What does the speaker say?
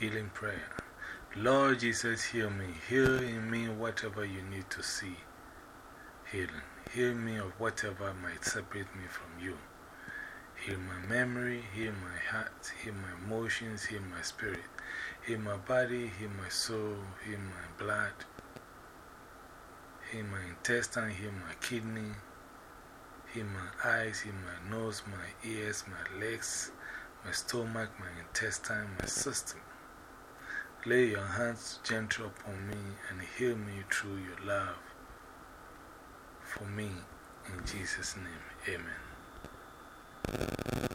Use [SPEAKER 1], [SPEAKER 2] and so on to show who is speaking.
[SPEAKER 1] Healing prayer. Lord Jesus, heal me. Heal in me whatever you need to see. Healing. Heal me of whatever might separate me from you. Heal my memory, heal my heart, heal my emotions, heal my spirit. Heal my body, heal my soul, heal my blood. Heal my intestine, heal my kidney. Heal my eyes, heal my nose, my ears, my legs, my stomach, my intestine, my system. Lay your hands gently upon me and heal me through your love for me. In Jesus' name, amen.